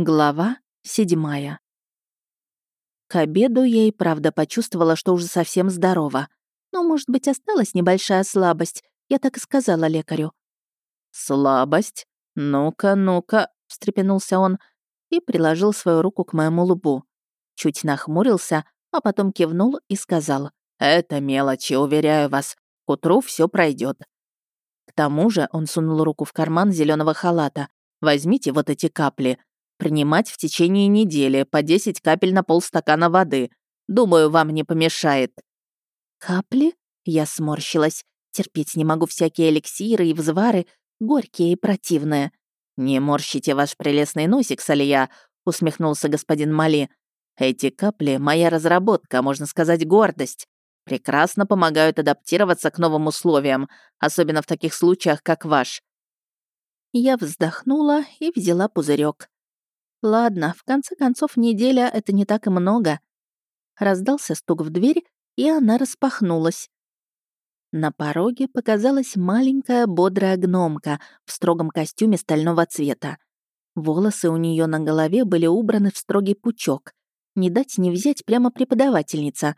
Глава седьмая. К обеду я и правда почувствовала, что уже совсем здорова. Но, может быть, осталась небольшая слабость. Я так и сказала лекарю. «Слабость? Ну-ка, ну-ка», — встрепенулся он и приложил свою руку к моему лбу. Чуть нахмурился, а потом кивнул и сказал. «Это мелочи, уверяю вас. К утру все пройдет. К тому же он сунул руку в карман зеленого халата. «Возьмите вот эти капли. Принимать в течение недели по 10 капель на полстакана воды. Думаю, вам не помешает». «Капли?» Я сморщилась. Терпеть не могу всякие эликсиры и взвары, горькие и противные. «Не морщите ваш прелестный носик, Салия», — усмехнулся господин Мали. «Эти капли — моя разработка, можно сказать, гордость. Прекрасно помогают адаптироваться к новым условиям, особенно в таких случаях, как ваш». Я вздохнула и взяла пузырек. Ладно, в конце концов, неделя — это не так и много. Раздался стук в дверь, и она распахнулась. На пороге показалась маленькая бодрая гномка в строгом костюме стального цвета. Волосы у нее на голове были убраны в строгий пучок. Не дать не взять прямо преподавательница.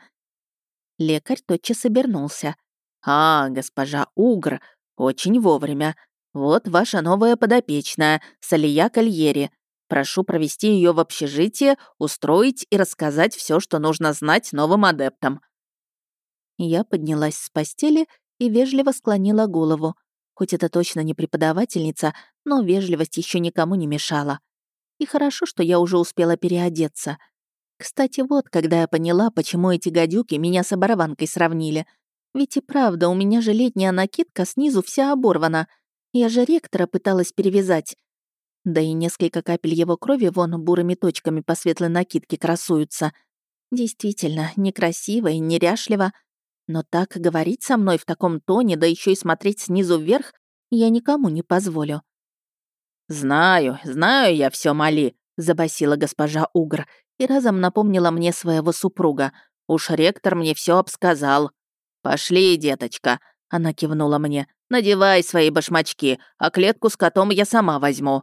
Лекарь тотчас обернулся. «А, госпожа Угр, очень вовремя. Вот ваша новая подопечная, Салия Кальери. Прошу провести ее в общежитие, устроить и рассказать все, что нужно знать новым адептам». Я поднялась с постели и вежливо склонила голову. Хоть это точно не преподавательница, но вежливость еще никому не мешала. И хорошо, что я уже успела переодеться. Кстати, вот когда я поняла, почему эти гадюки меня с оборванкой сравнили. Ведь и правда, у меня же летняя накидка снизу вся оборвана. Я же ректора пыталась перевязать. Да и несколько капель его крови вон бурыми точками по светлой накидке красуются. Действительно, некрасиво и неряшливо. Но так говорить со мной в таком тоне, да еще и смотреть снизу вверх, я никому не позволю. «Знаю, знаю я все, Мали», — забасила госпожа Угр и разом напомнила мне своего супруга. «Уж ректор мне все обсказал». «Пошли, деточка», — она кивнула мне. «Надевай свои башмачки, а клетку с котом я сама возьму».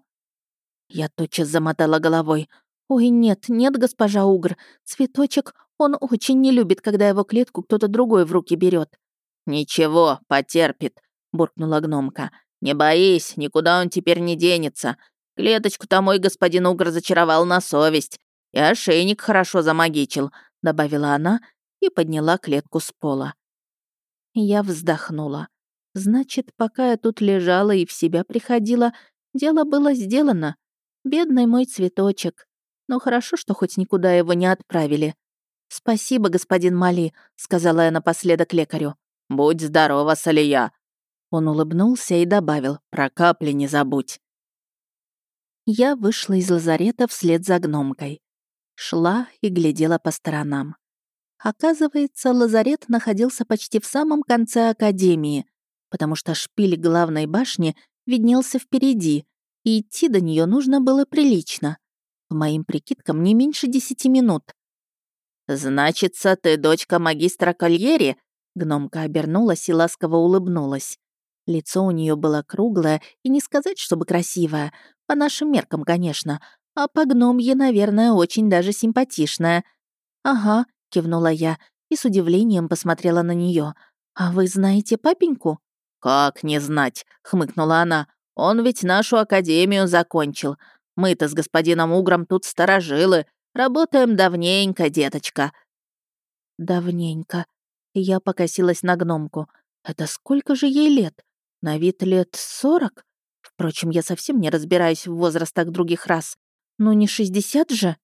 Я тотчас замотала головой. «Ой, нет, нет, госпожа Угр, цветочек, он очень не любит, когда его клетку кто-то другой в руки берет. «Ничего, потерпит», — буркнула гномка. «Не боись, никуда он теперь не денется. Клеточку-то мой господин Угр зачаровал на совесть. И ошейник хорошо замагичил», — добавила она и подняла клетку с пола. Я вздохнула. Значит, пока я тут лежала и в себя приходила, дело было сделано. Бедный мой цветочек. Но хорошо, что хоть никуда его не отправили. «Спасибо, господин Мали», — сказала я напоследок лекарю. «Будь здорова, Салия». Он улыбнулся и добавил, «Про капли не забудь». Я вышла из лазарета вслед за гномкой. Шла и глядела по сторонам. Оказывается, лазарет находился почти в самом конце академии, потому что шпиль главной башни виднелся впереди, и идти до нее нужно было прилично. По моим прикидкам, не меньше десяти минут. «Значится, ты дочка магистра Кольери?» Гномка обернулась и ласково улыбнулась. Лицо у нее было круглое и не сказать, чтобы красивое, по нашим меркам, конечно, а по гномье, наверное, очень даже симпатичное. «Ага», — кивнула я и с удивлением посмотрела на нее. «А вы знаете папеньку?» «Как не знать?» — хмыкнула она. Он ведь нашу академию закончил. Мы-то с господином Угром тут сторожилы. Работаем давненько, деточка». «Давненько». Я покосилась на гномку. «Это сколько же ей лет? На вид лет сорок? Впрочем, я совсем не разбираюсь в возрастах других рас. Ну не шестьдесят же?»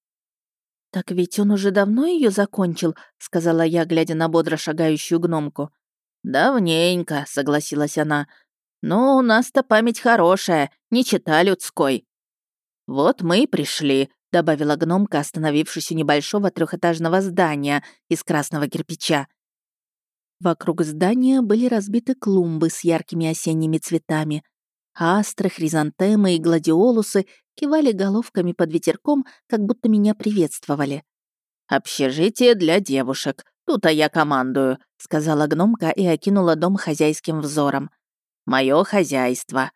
«Так ведь он уже давно ее закончил», — сказала я, глядя на бодро шагающую гномку. «Давненько», — согласилась она. «Ну, у нас-то память хорошая, не чита людской». «Вот мы и пришли», — добавила гномка, остановившись у небольшого трехэтажного здания из красного кирпича. Вокруг здания были разбиты клумбы с яркими осенними цветами. Астры, хризантемы и гладиолусы кивали головками под ветерком, как будто меня приветствовали. «Общежитие для девушек. Тут-то я командую», — сказала гномка и окинула дом хозяйским взором. Мое хозяйство.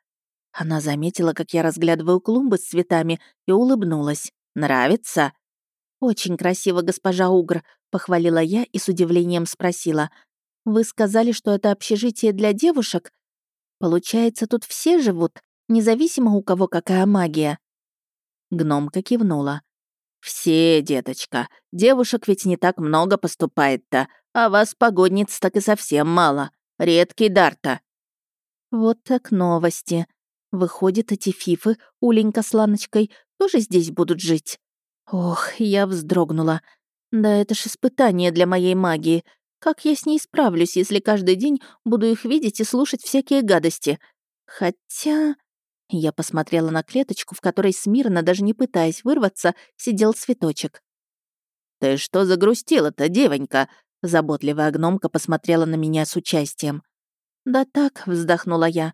Она заметила, как я разглядываю клумбы с цветами, и улыбнулась. «Нравится?» «Очень красиво, госпожа Угр», — похвалила я и с удивлением спросила. «Вы сказали, что это общежитие для девушек? Получается, тут все живут, независимо у кого какая магия?» Гномка кивнула. «Все, деточка. Девушек ведь не так много поступает-то, а вас, погодниц, так и совсем мало. Редкий дар-то». «Вот так новости. Выходит, эти фифы, Уленька с Ланочкой, тоже здесь будут жить?» Ох, я вздрогнула. Да это ж испытание для моей магии. Как я с ней справлюсь, если каждый день буду их видеть и слушать всякие гадости? Хотя... Я посмотрела на клеточку, в которой смирно, даже не пытаясь вырваться, сидел цветочек. «Ты что загрустила-то, девонька?» Заботливая гномка посмотрела на меня с участием. «Да так», — вздохнула я.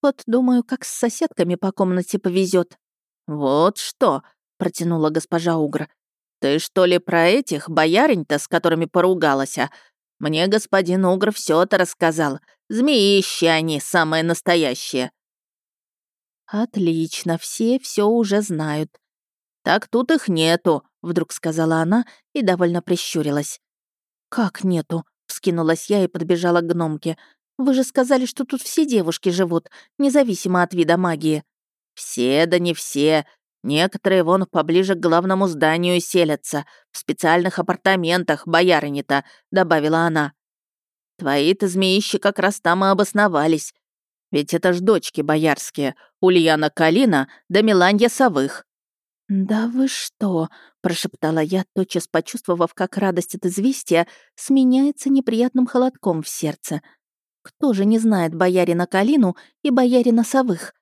«Вот думаю, как с соседками по комнате повезет. «Вот что!» — протянула госпожа Угр. «Ты что ли про этих боярень-то, с которыми поругалась, а? Мне господин Угр все это рассказал. Змеищи они, самые настоящие». «Отлично, все все уже знают». «Так тут их нету», — вдруг сказала она и довольно прищурилась. «Как нету?» — вскинулась я и подбежала к гномке. «Вы же сказали, что тут все девушки живут, независимо от вида магии». «Все да не все. Некоторые вон поближе к главному зданию селятся, в специальных апартаментах, боярыни-то», — добавила она. «Твои-то змеищи как раз там и обосновались. Ведь это ж дочки боярские, Ульяна Калина да Миланья Совых». «Да вы что?» — прошептала я, тотчас почувствовав, как радость от известия сменяется неприятным холодком в сердце. «Кто же не знает боярина Калину и боярина Совых?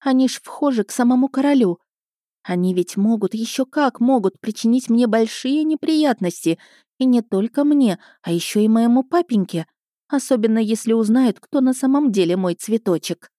Они ж вхожи к самому королю. Они ведь могут, еще как могут, причинить мне большие неприятности. И не только мне, а еще и моему папеньке особенно если узнают, кто на самом деле мой цветочек.